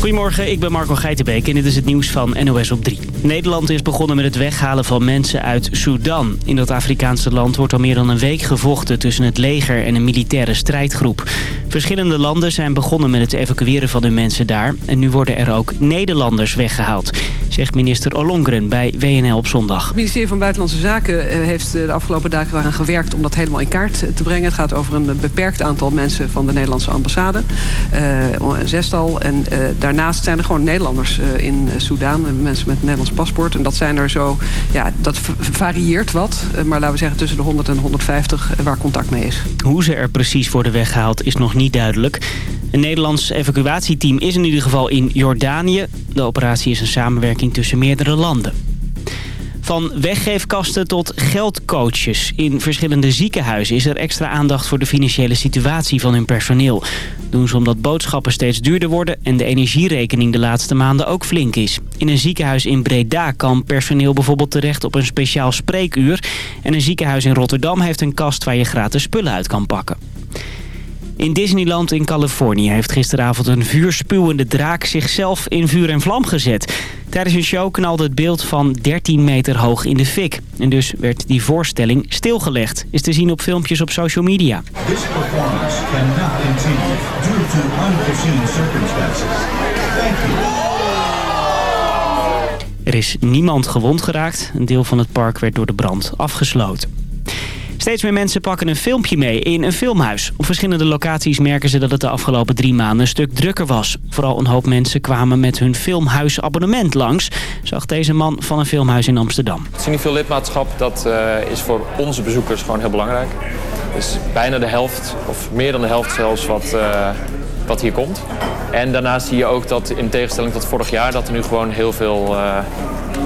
Goedemorgen, ik ben Marco Geitenbeek en dit is het nieuws van NOS op 3. Nederland is begonnen met het weghalen van mensen uit Sudan. In dat Afrikaanse land wordt al meer dan een week gevochten tussen het leger en een militaire strijdgroep. Verschillende landen zijn begonnen met het evacueren van hun mensen daar. En nu worden er ook Nederlanders weggehaald, zegt minister Ollongren bij WNL op zondag. Het ministerie van Buitenlandse Zaken eh, heeft de afgelopen dagen eraan gewerkt om dat helemaal in kaart te brengen. Het gaat over een beperkt aantal mensen van de Nederlandse ambassade. Een zestal. En daarnaast zijn er gewoon Nederlanders in Soudaan. Mensen met een Nederlands paspoort. En dat zijn er zo, ja, dat varieert wat. maar laten we zeggen tussen de 100 en 150 waar contact mee is. Hoe ze er precies worden weggehaald is nog niet duidelijk. Een Nederlands evacuatieteam is in ieder geval in Jordanië. De operatie is een samenwerking tussen meerdere landen. Van weggeefkasten tot geldcoaches. In verschillende ziekenhuizen is er extra aandacht voor de financiële situatie van hun personeel. Doen ze omdat boodschappen steeds duurder worden en de energierekening de laatste maanden ook flink is. In een ziekenhuis in Breda kan personeel bijvoorbeeld terecht op een speciaal spreekuur. En een ziekenhuis in Rotterdam heeft een kast waar je gratis spullen uit kan pakken. In Disneyland in Californië heeft gisteravond een vuurspuwende draak zichzelf in vuur en vlam gezet. Tijdens een show knalde het beeld van 13 meter hoog in de fik. En dus werd die voorstelling stilgelegd. Is te zien op filmpjes op social media. This performance cannot continue due to unforeseen circumstances. Thank you. Er is niemand gewond geraakt. Een deel van het park werd door de brand afgesloten. Steeds meer mensen pakken een filmpje mee in een filmhuis. Op verschillende locaties merken ze dat het de afgelopen drie maanden een stuk drukker was. Vooral een hoop mensen kwamen met hun filmhuisabonnement langs. Zag deze man van een filmhuis in Amsterdam. Het lidmaatschap, dat uh, is voor onze bezoekers gewoon heel belangrijk. Dus bijna de helft, of meer dan de helft zelfs, wat, uh, wat hier komt. En daarnaast zie je ook dat in tegenstelling tot vorig jaar... dat er nu gewoon heel veel uh,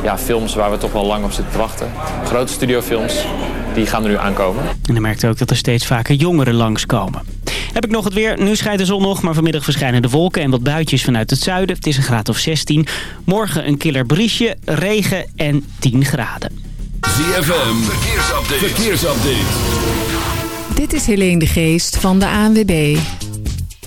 ja, films waar we toch wel lang op zitten te wachten. Grote studiofilms die gaan er nu aankomen. En dan merkt ook dat er steeds vaker jongeren langskomen. Heb ik nog het weer. Nu schijnt de zon nog, maar vanmiddag verschijnen de wolken en wat buitjes vanuit het zuiden. Het is een graad of 16. Morgen een killer briesje, regen en 10 graden. ZFM, verkeersupdate. verkeersupdate. Dit is Helene de Geest van de ANWB.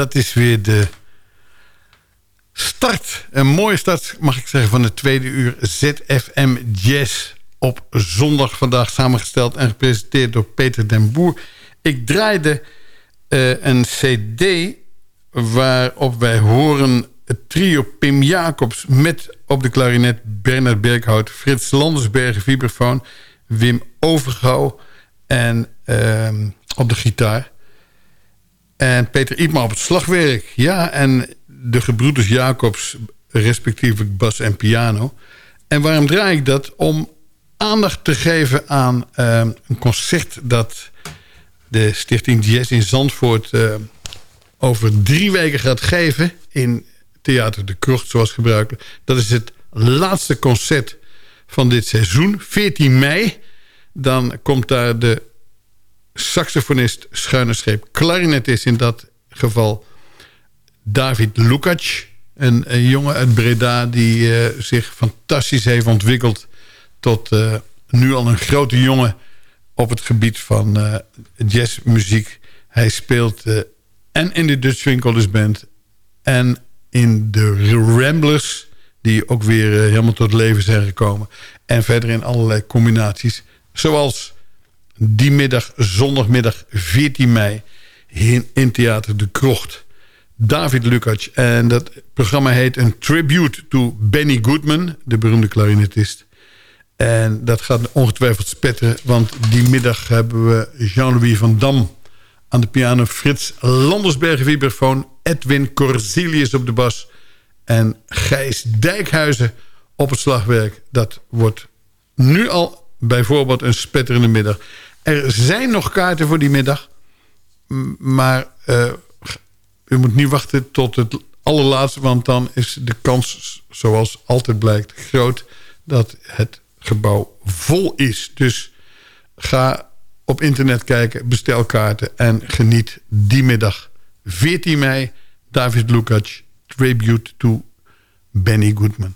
Dat is weer de start. Een mooie start, mag ik zeggen, van de tweede uur ZFM Jazz. Op zondag vandaag samengesteld en gepresenteerd door Peter den Boer. Ik draaide uh, een cd waarop wij horen het trio Pim Jacobs... met op de klarinet Bernard Berghout, Frits Landersbergen, vibrafoon... Wim Overgouw en uh, op de gitaar. En Peter Iepma op het slagwerk. Ja, en de gebroeders Jacobs, respectievelijk bas en piano. En waarom draai ik dat? Om aandacht te geven aan uh, een concert... dat de Stichting Jazz in Zandvoort uh, over drie weken gaat geven... in Theater de Krocht, zoals gebruikelijk. Dat is het laatste concert van dit seizoen, 14 mei. Dan komt daar de saxofonist, schuine scheep, klarinetist in dat geval... David Lukac, een, een jongen uit Breda... die uh, zich fantastisch heeft ontwikkeld tot uh, nu al een grote jongen... op het gebied van uh, jazzmuziek. Hij speelt en in de Dutch Winkelers Band... en in de Ramblers, die ook weer helemaal tot leven zijn gekomen. En verder in allerlei combinaties. Zoals die middag, zondagmiddag 14 mei... in, Theater De Krocht... David Lukac. En dat programma heet een tribute to Benny Goodman, de beroemde klarinetist. En dat gaat ongetwijfeld spetteren, want die middag hebben we Jean-Louis van Dam aan de piano, Frits Landersbergen vibrafoon, Edwin Corzilius op de bas en Gijs Dijkhuizen op het slagwerk. Dat wordt nu al bijvoorbeeld een spetterende middag. Er zijn nog kaarten voor die middag, maar... Uh, u moet niet wachten tot het allerlaatste... want dan is de kans, zoals altijd blijkt, groot... dat het gebouw vol is. Dus ga op internet kijken, bestel kaarten... en geniet die middag 14 mei... David Lukac, tribute to Benny Goodman.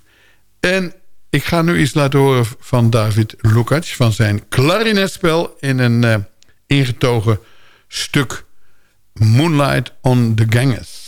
En ik ga nu iets laten horen van David Lukac... van zijn klarinetspel in een uh, ingetogen stuk Moonlight on the Ganges.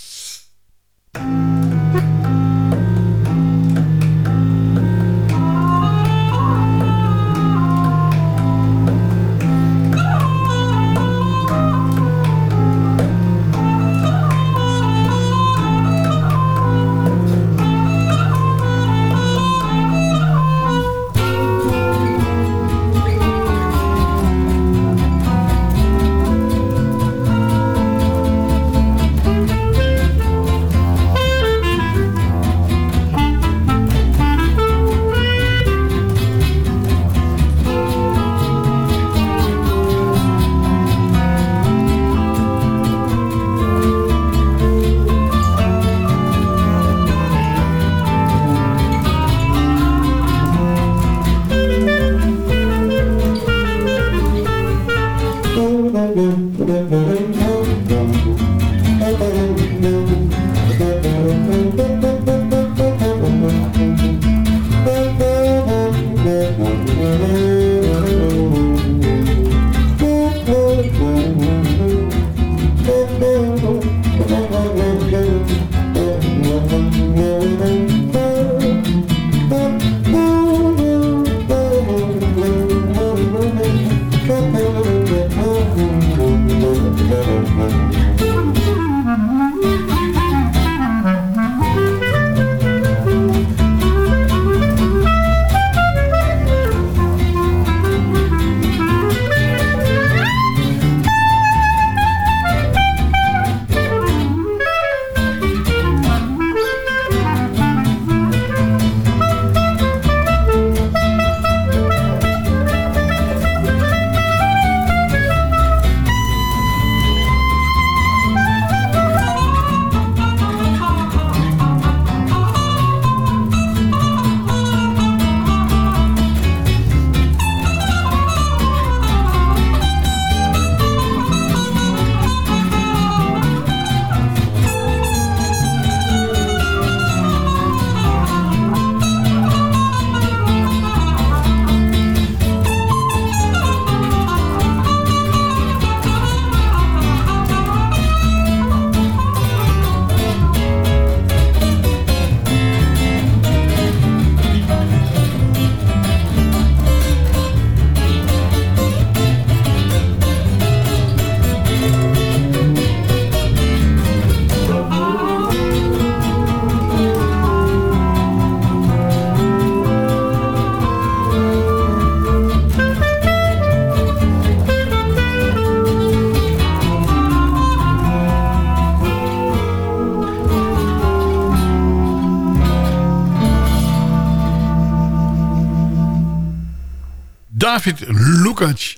David Lukac.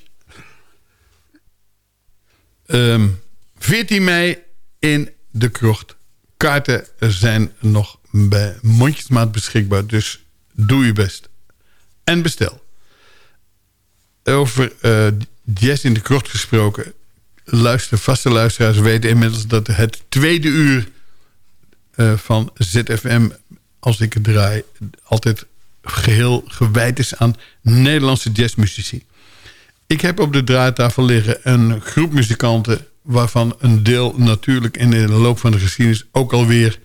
Ehm 14 mei in de krocht. Kaarten zijn nog bij mondjesmaat beschikbaar. Dus doe je best. En bestel. Over uh, in de krocht gesproken. Luister, vaste luisteraars weten inmiddels dat het tweede uur uh, van ZFM, als ik het draai, altijd geheel gewijd is aan Nederlandse jazzmuzici. Ik heb op de draaitafel liggen een groep muzikanten... waarvan een deel natuurlijk in de loop van de geschiedenis... ook alweer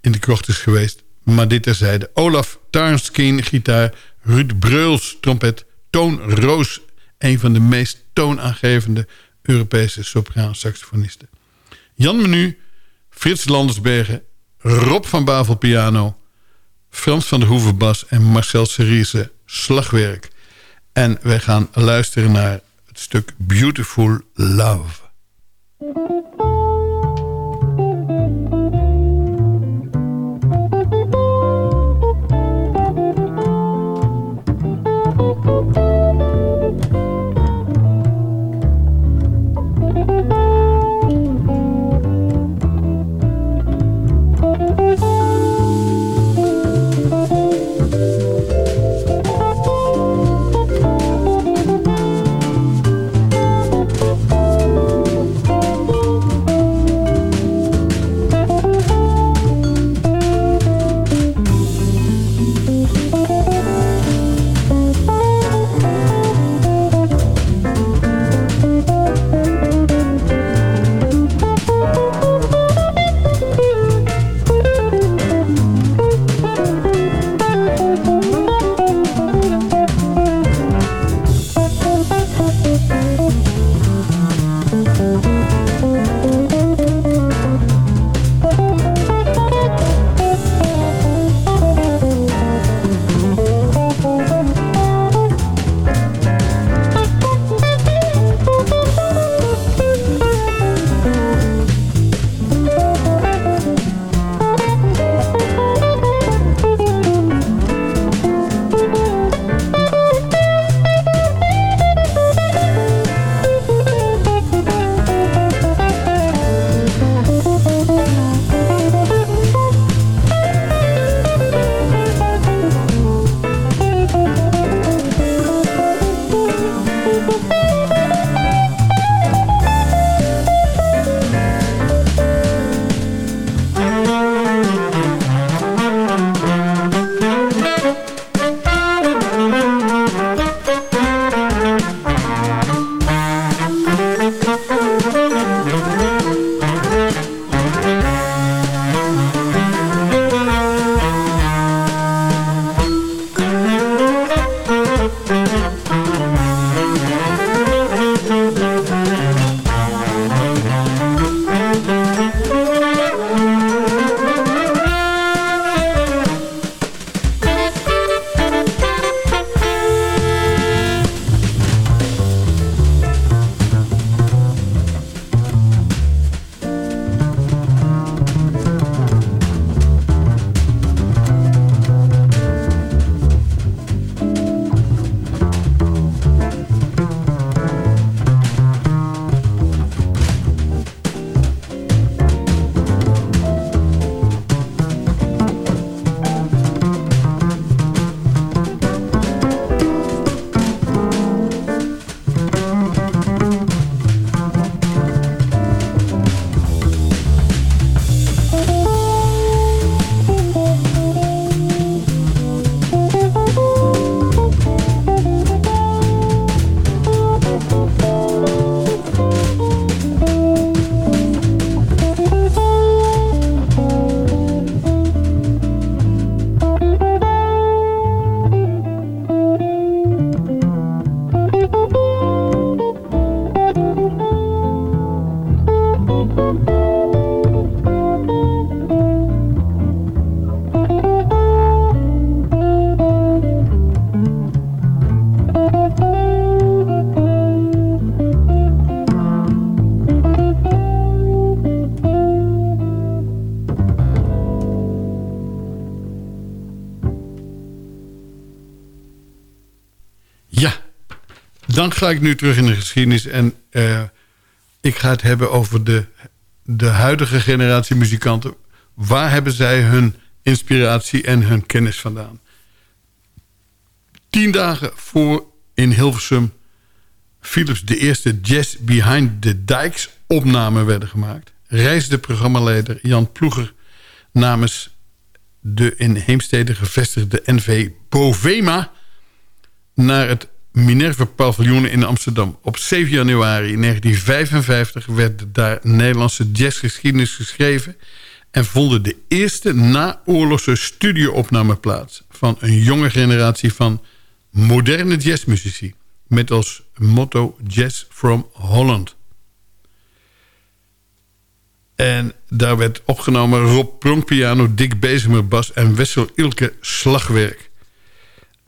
in de krocht is geweest. Maar dit terzijde. Olaf Tarnskeen, gitaar. Ruud Breuls, trompet. Toon Roos, een van de meest toonaangevende... Europese sopraan-saxofonisten. Jan Menu, Frits Landersbergen... Rob van Bavel, piano... Frans van der Hoeven bas en Marcel Cerise slagwerk. En wij gaan luisteren naar het stuk Beautiful Love. Dan ga ik nu terug in de geschiedenis en uh, ik ga het hebben over de, de huidige generatie muzikanten. Waar hebben zij hun inspiratie en hun kennis vandaan? Tien dagen voor in Hilversum Philips de eerste Jazz Behind the Dikes opnamen werden gemaakt... reisde programmaleider Jan Ploeger namens de in Heemstede gevestigde NV Bovema... naar het Minerva Paviljoen in Amsterdam. Op 7 januari 1955 werd daar Nederlandse jazzgeschiedenis geschreven... en vonden de eerste naoorlogse studioopname plaats... van een jonge generatie van moderne jazzmuzici... met als motto Jazz from Holland. En daar werd opgenomen Rob Pronkpiano, Dick Bezemer bas en Wessel Ilke slagwerk.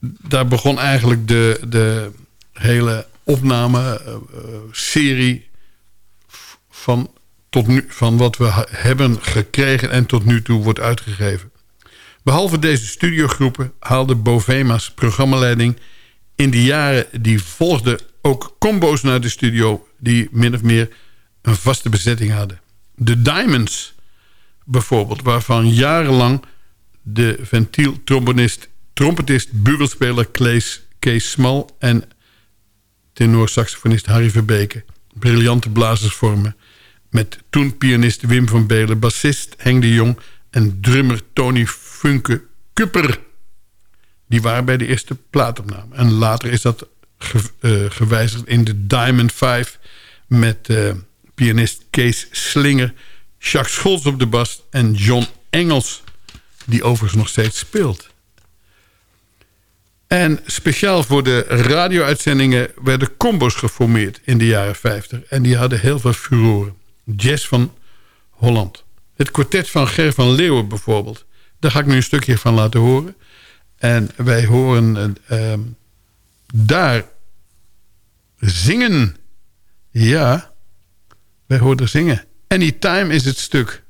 Daar begon eigenlijk de, de hele opname-serie eh, van, tot nu, van wat we hebben gekregen en tot nu toe wordt uitgegeven. Behalve deze studiogroepen haalde Bovema's programmaleiding in de jaren die volgden ook combo's naar de studio... die min of meer een vaste bezetting hadden. De Diamonds bijvoorbeeld, waarvan jarenlang de ventieltrombonist, trompetist, bugelspeler Kees, Smal en tenor-saxofonist Harry Verbeke briljante blazers vormen. Met toen pianist Wim van Belen, bassist Henk de Jong en drummer Tony Funke Kupper. Die waren bij de eerste plaatopname. En later is dat eh, gewijzigd in de Diamond 5 met... Uh, pianist Kees Slinger... Jacques Scholz op de bas en John Engels... die overigens nog steeds speelt. En speciaal voor de radio-uitzendingen werden combos geformeerd in de jaren 50. En die hadden heel veel furoren. Jazz van Holland. Het kwartet van Ger van Leeuwen bijvoorbeeld. Daar ga ik nu een stukje van laten horen. En wij horen uh, daar zingen. Ja, wij hoorden zingen. Anytime is het stuk.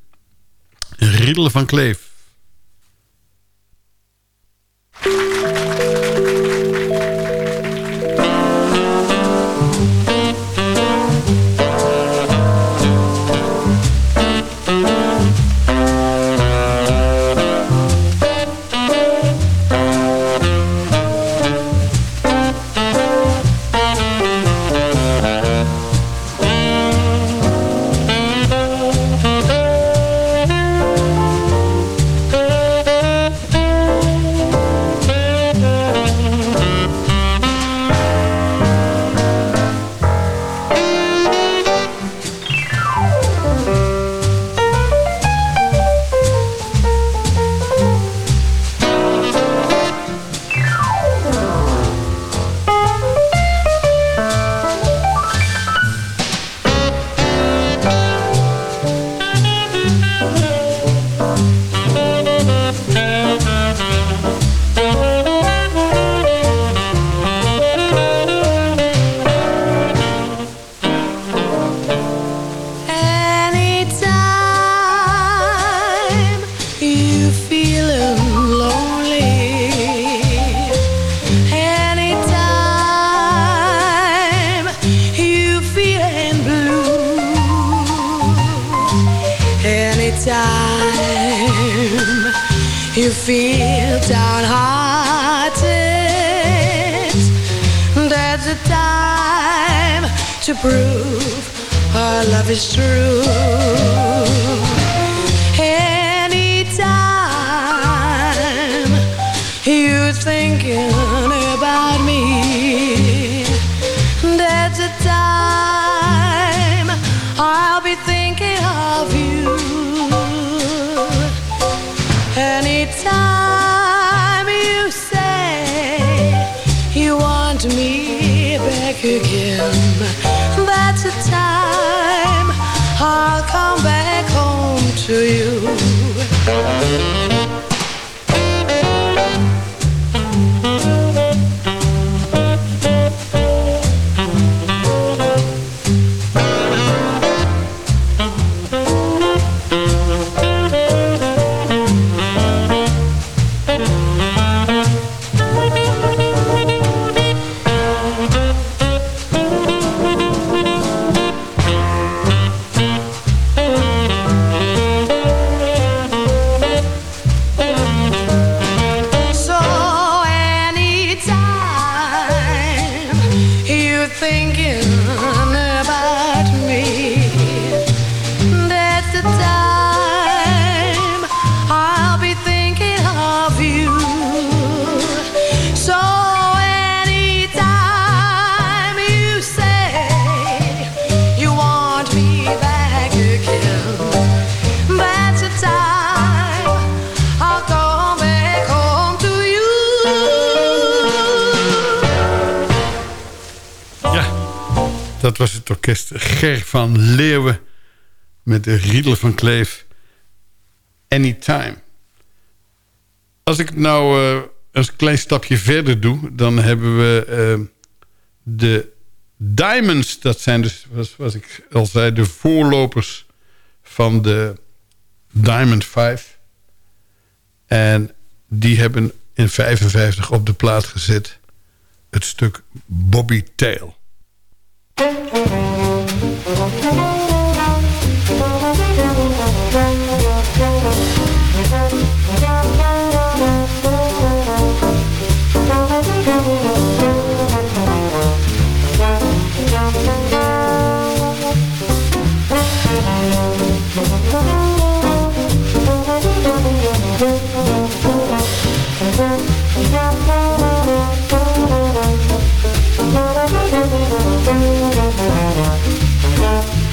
Riedel van Kleef. Orkest Ger van Leeuwen... met de Riedel van Kleef. Anytime. Als ik nou uh, een klein stapje verder doe... dan hebben we uh, de Diamonds. Dat zijn dus, zoals ik al zei, de voorlopers van de Diamond 5. En die hebben in 55 op de plaat gezet het stuk Bobby Tail. MUZIEK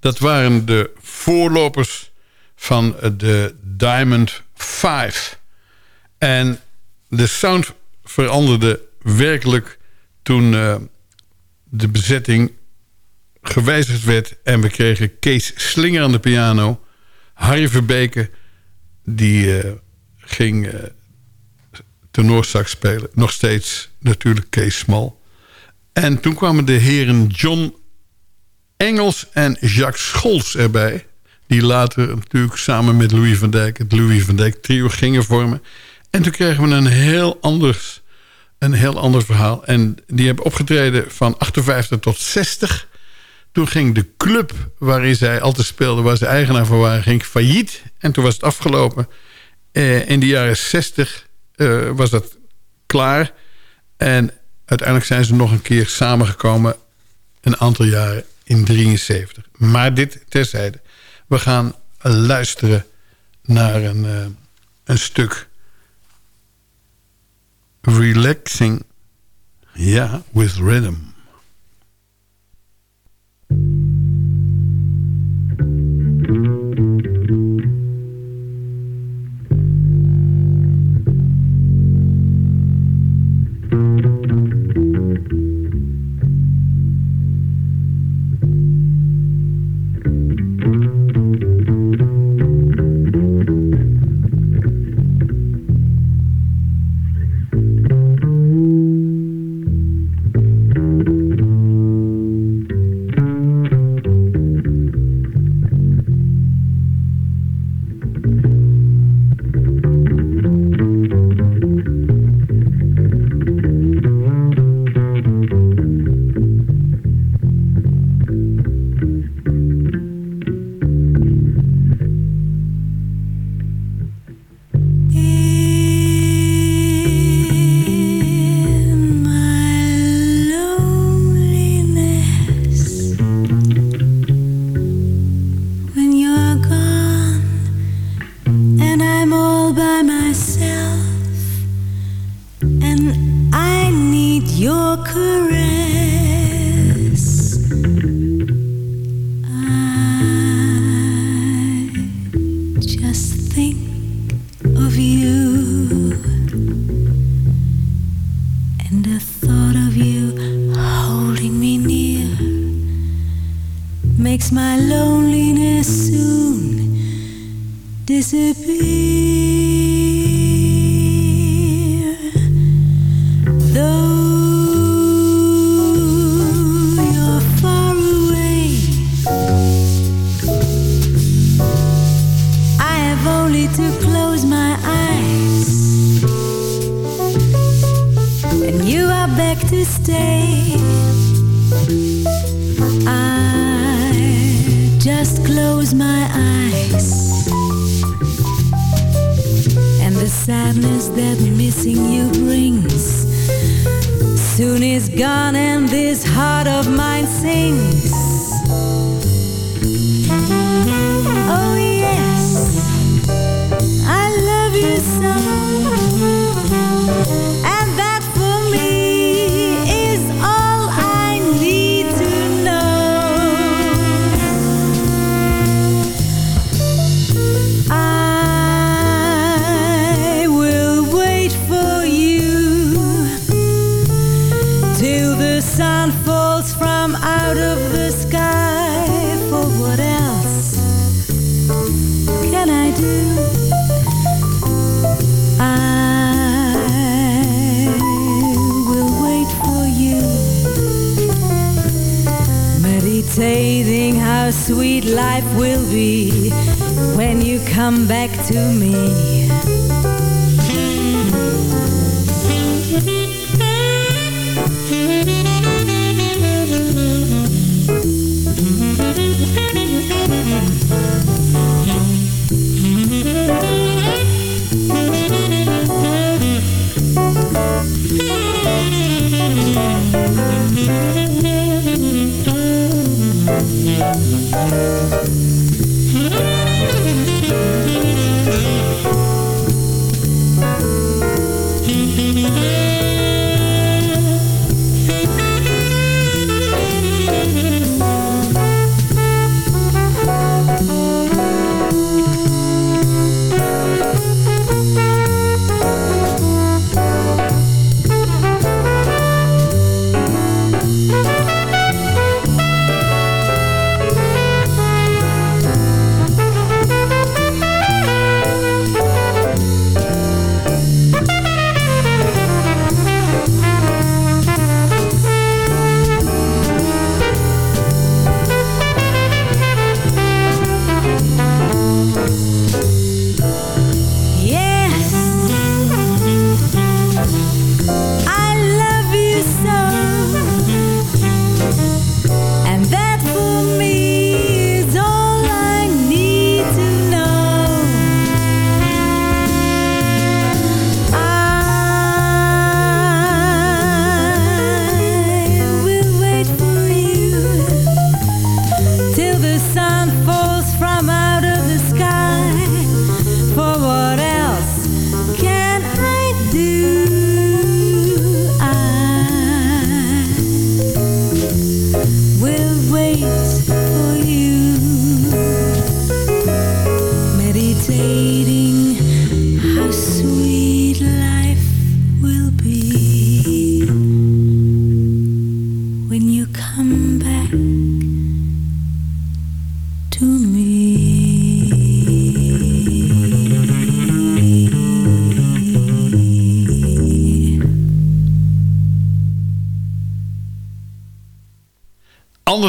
Dat waren de voorlopers van de Diamond 5. En de sound veranderde werkelijk toen uh, de bezetting gewijzigd werd... en we kregen Kees Slinger aan de piano. Harry Verbeke, die uh, ging uh, tenorsax spelen. Nog steeds natuurlijk Kees Smal. En toen kwamen de heren John Engels en Jacques Scholz erbij. Die later natuurlijk samen met Louis van Dijk... het Louis van Dijk trio gingen vormen. En toen kregen we een heel anders, een heel ander verhaal. En die hebben opgetreden van 58 tot 60. Toen ging de club waarin zij altijd speelden... waar ze eigenaar van waren, ging failliet. En toen was het afgelopen. Eh, in de jaren 60 eh, was dat klaar. En uiteindelijk zijn ze nog een keer samengekomen... een aantal jaren in 73. Maar dit terzijde. We gaan luisteren naar een, uh, een stuk Relaxing, ja, with Rhythm.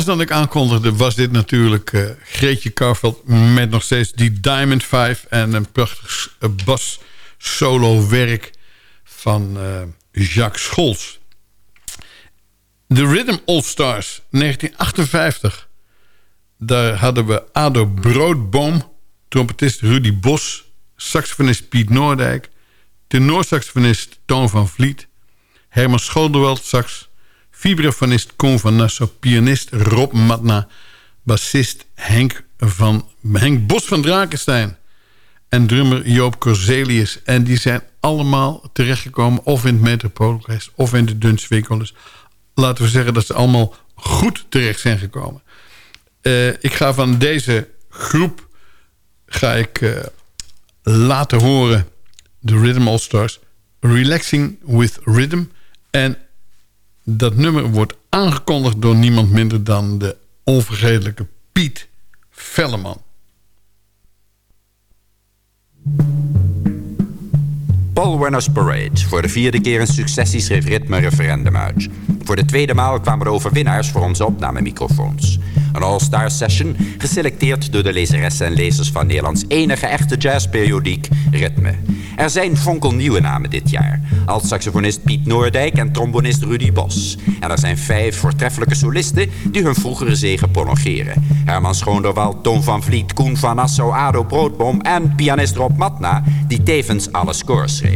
Anders dan ik aankondigde was dit natuurlijk eh, Greetje Karveld... met nog steeds die Diamond 5 en een prachtig eh, bas solo werk van eh, Jacques Scholz. De Rhythm All Stars 1958. Daar hadden we Ado Broodboom, trompetist Rudy Bos... saxofonist Piet Noordijk... tenorsaxofonist Toon van Vliet... Herman Scholdewald sax... vibrafonist Koen van Nassau... pianist Rob Matna... bassist Henk, van, Henk Bos van Drakenstein... en drummer Joop Corzelius. En die zijn allemaal terechtgekomen... of in het Metropoolorkest of in de Dunswinkelers. Laten we zeggen dat ze allemaal goed terecht zijn gekomen. Eh, ik ga van deze groep ga ik eh, laten horen de Rhythm All Stars Relaxing with Rhythm en dat nummer wordt aangekondigd door niemand minder dan de onvergetelijke Piet Velleman. Paul Werner's Parade. Voor de vierde keer in successie schreef Ritme een referendum uit. Voor de tweede maal kwamen de overwinnaars voor onze opnamemicrofoons. Een all-star session, geselecteerd door de lezeressen en lezers van Nederlands enige echte jazzperiodiek Ritme. Er zijn fonkelnieuwe namen dit jaar. Alt-saxofonist Piet Noordijk en trombonist Rudy Bos. En er zijn vijf voortreffelijke solisten die hun vroegere zegen prolongeren. Herman Schoonderwald, Toon van Vliet, Koen van Nassau, Ado Broodboom en pianist Rob Matna, die tevens alle scores schreef.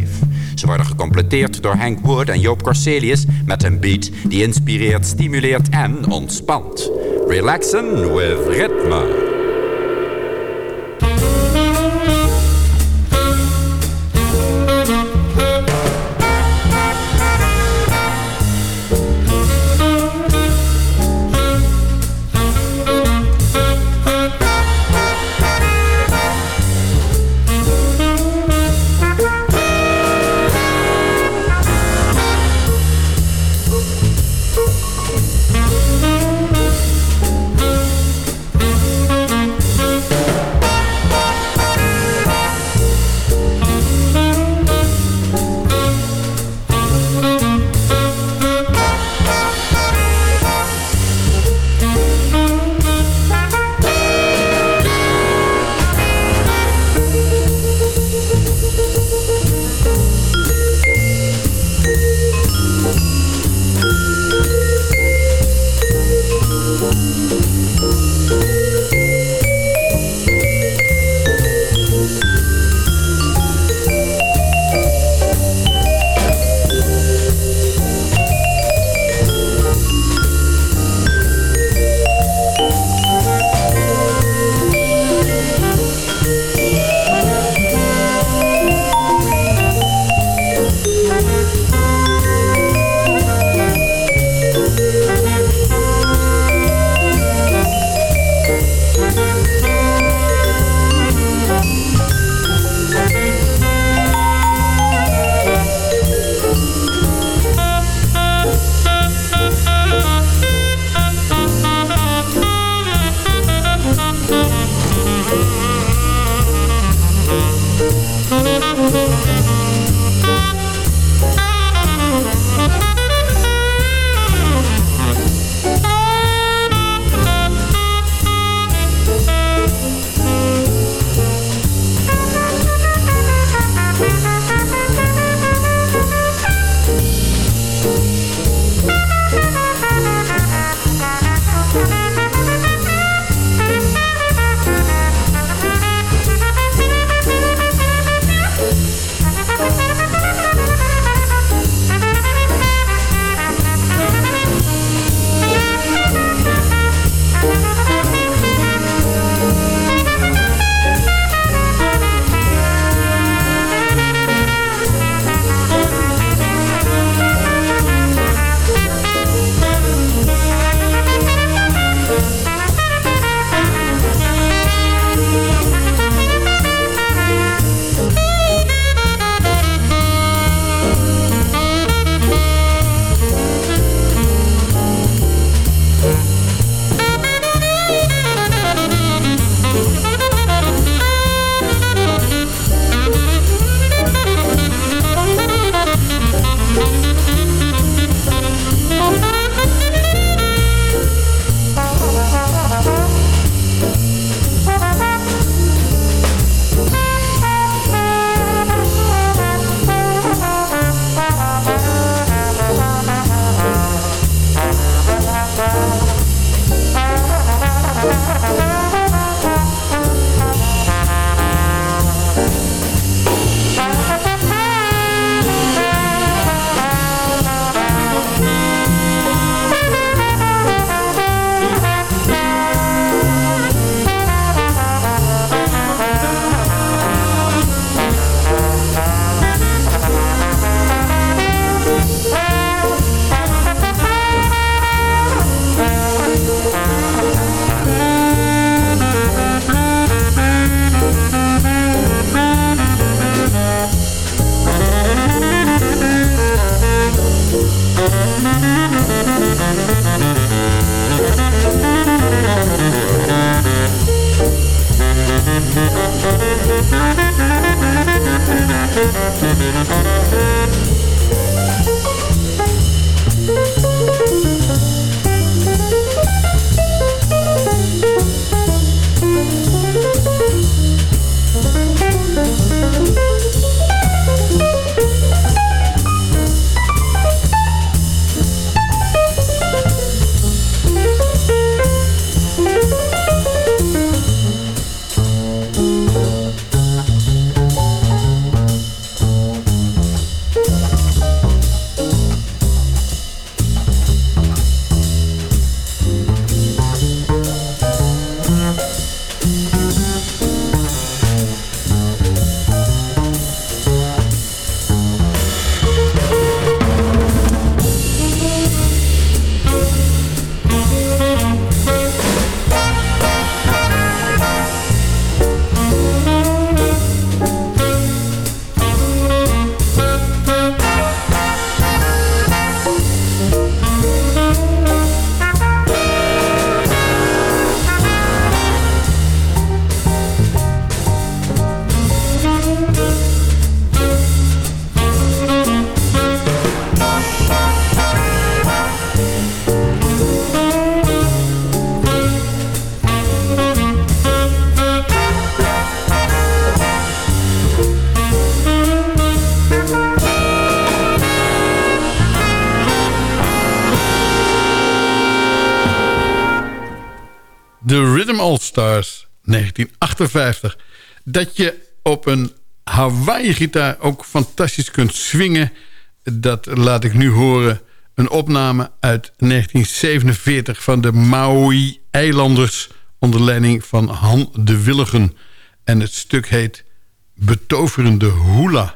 Ze worden gecompleteerd door Hank Wood en Joop Corselius met een beat die inspireert, stimuleert en ontspant. Relaxen with Ritme. Stars 1958. Dat je op een Hawaii-gitaar ook fantastisch kunt swingen... dat laat ik nu horen. Een opname uit 1947 van de Maui-eilanders... onder leiding van Han de Willigen. En het stuk heet Betoverende Hula.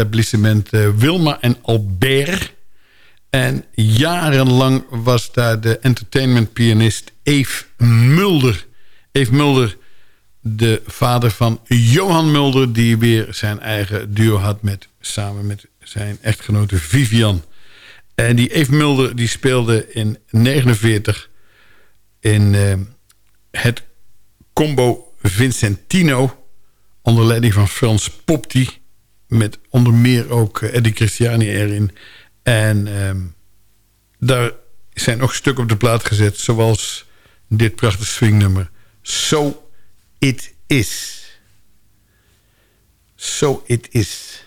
Etablissement eh, Wilma en Albert. En jarenlang was daar de entertainmentpianist Eve Mulder. Eve Mulder, de vader van Johan Mulder... die weer zijn eigen duo had met, samen met zijn echtgenote Vivian. En die Eve Mulder die speelde in 49 in eh, het combo Vincentino... onder leiding van Frans Popti... met onder meer ook eh, Eddie Christiani erin. En ehm, daar zijn ook stukken op de plaat gezet... zoals dit prachtige swingnummer. So It Is. So It Is.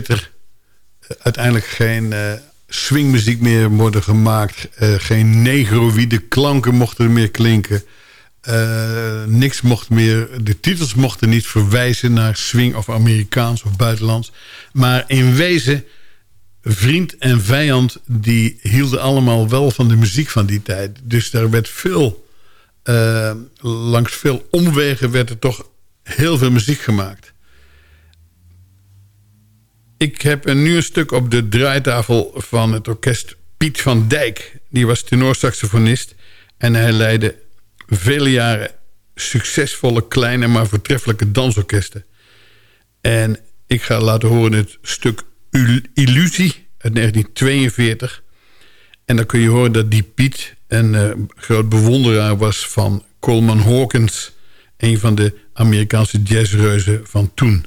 Bezitter eh, uiteindelijk geen eh, swingmuziek meer worden gemaakt. Eh, geen negroïde klanken mochten er meer klinken. Niks mocht meer, de titels mochten niet verwijzen naar swing of Amerikaans of buitenlands. Maar in wezen, vriend en vijand, die hielden allemaal wel van de muziek van die tijd. Dus daar werd veel, langs veel omwegen werd er toch heel veel muziek gemaakt. Ik heb een, nu een stuk op de draaitafel van het orkest Piet van Dijk. Die was tenorsaxofonist en hij leidde vele jaren succesvolle kleine maar voortreffelijke dansorkesten. En ik ga laten horen het stuk Il- Illusie uit 1942. En dan kun je horen dat die Piet een eh, groot bewonderaar was van Coleman Hawkins... een van de Amerikaanse jazzreuzen van toen.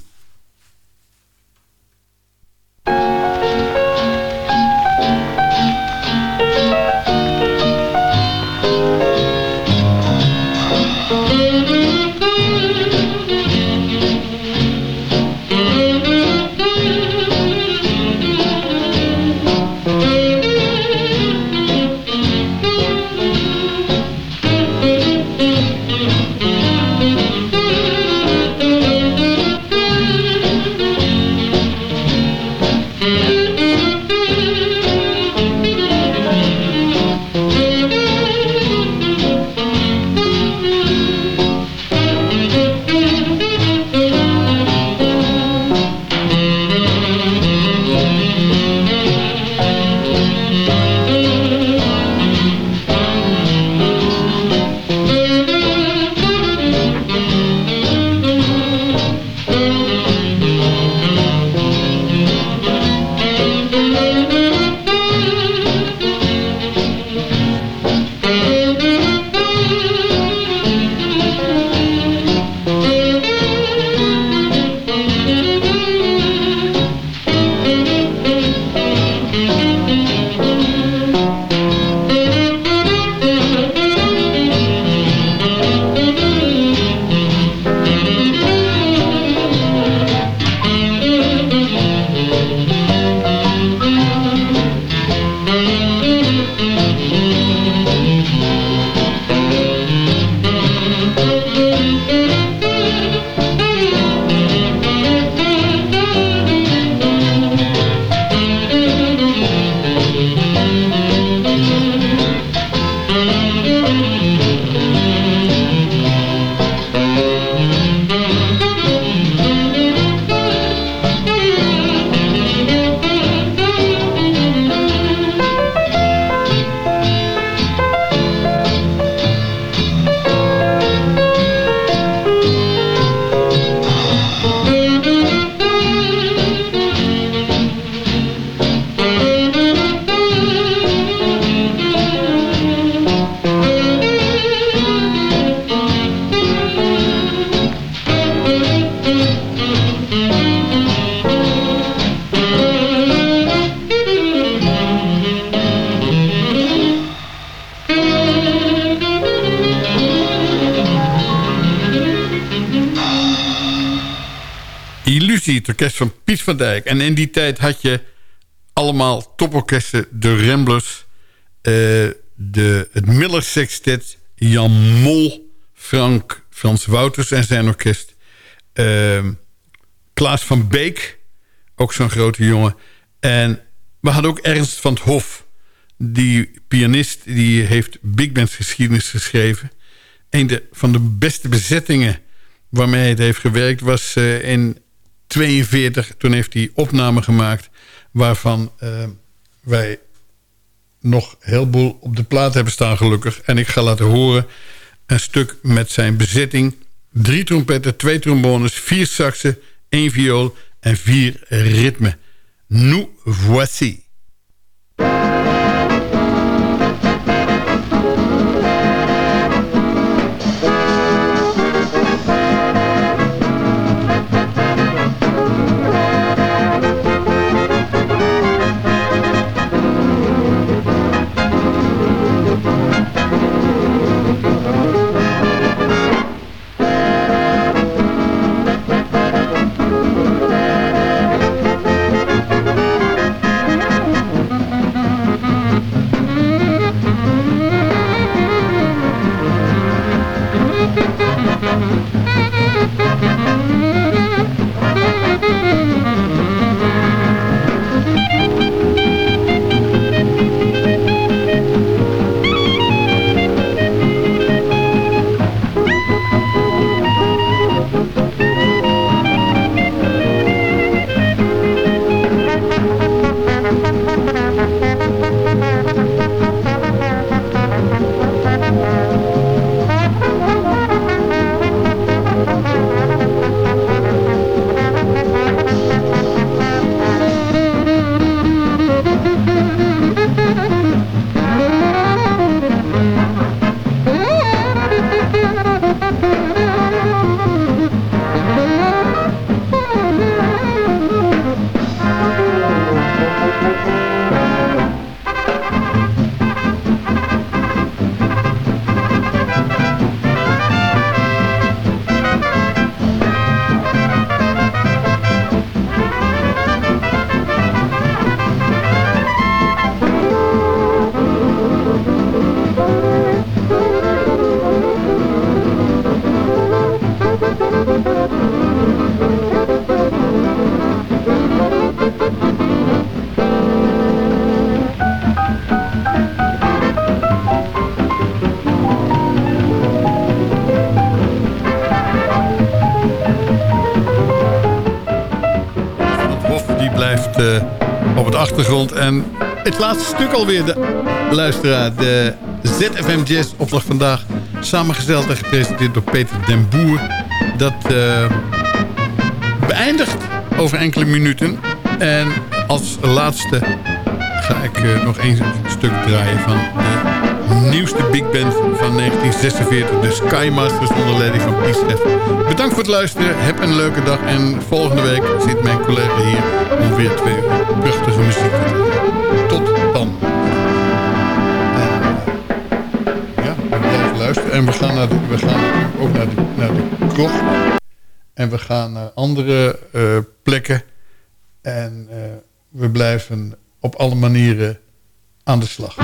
Illusie, En in die tijd had je allemaal toporkesten. De Ramblers, eh, de, het Miller Sextet... Jan Mol, Frank, Frans Wouters en zijn orkest. eh, Klaas van Beek, ook zo'n grote jongen. En we hadden ook Ernst van het Hof. Die pianist die heeft big band geschiedenis geschreven. Een van de beste bezettingen waarmee hij heeft gewerkt... was eh, in 42. Toen heeft hij opnamen gemaakt... waarvan eh, wij nog heel boel op de plaat hebben staan gelukkig. En ik ga laten horen een stuk met zijn bezetting. Drie trompetten, twee trombones, vier saxen, één viool en vier ritmen. Nous voici. En het laatste stuk alweer, de luisteraar. De ZFM Jazz opdracht vandaag. Samengesteld en gepresenteerd door Peter den Boer. Dat eh, beëindigt over enkele minuten. En als laatste ga ik eh, nog één stuk draaien van de nieuwste big band van 1946. De Skymasters onder leiding van Pies Hef. Bedankt voor het luisteren. Heb een leuke dag. En volgende week zit mijn collega hier om weer twee prachtige muziek. Tot dan. Ja, we blijven luisteren. En we gaan, naar de, we gaan ook naar de, naar de. En we gaan naar andere eh, plekken. En eh, we blijven op alle manieren aan de slag.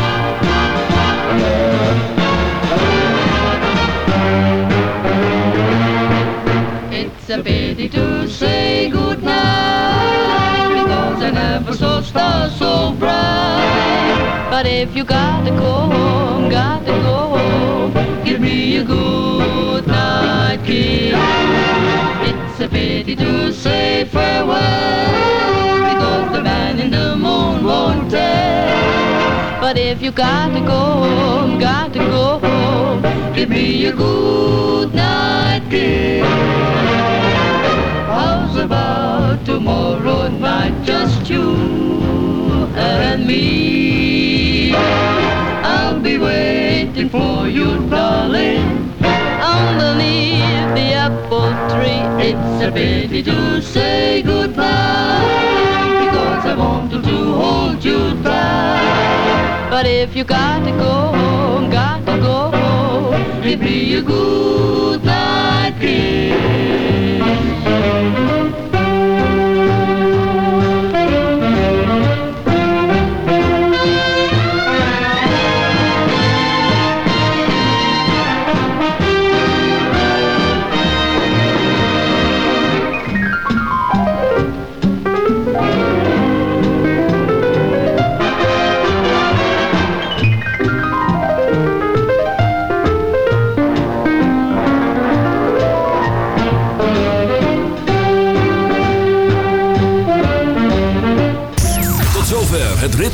It's a pity to say goodnight because I never saw stars so bright. But if you gotta go home, gotta go home, give me a good night kiss. It's a pity to say farewell in the moon won't tell. But if you gotta go home, gotta go home, give me a good night kiss. How's about tomorrow night, just you and me? I'll be waiting for you, darling, underneath the apple tree. It's a pity to say goodbye But if you gotta go home, gotta go home, give me a good night kiss.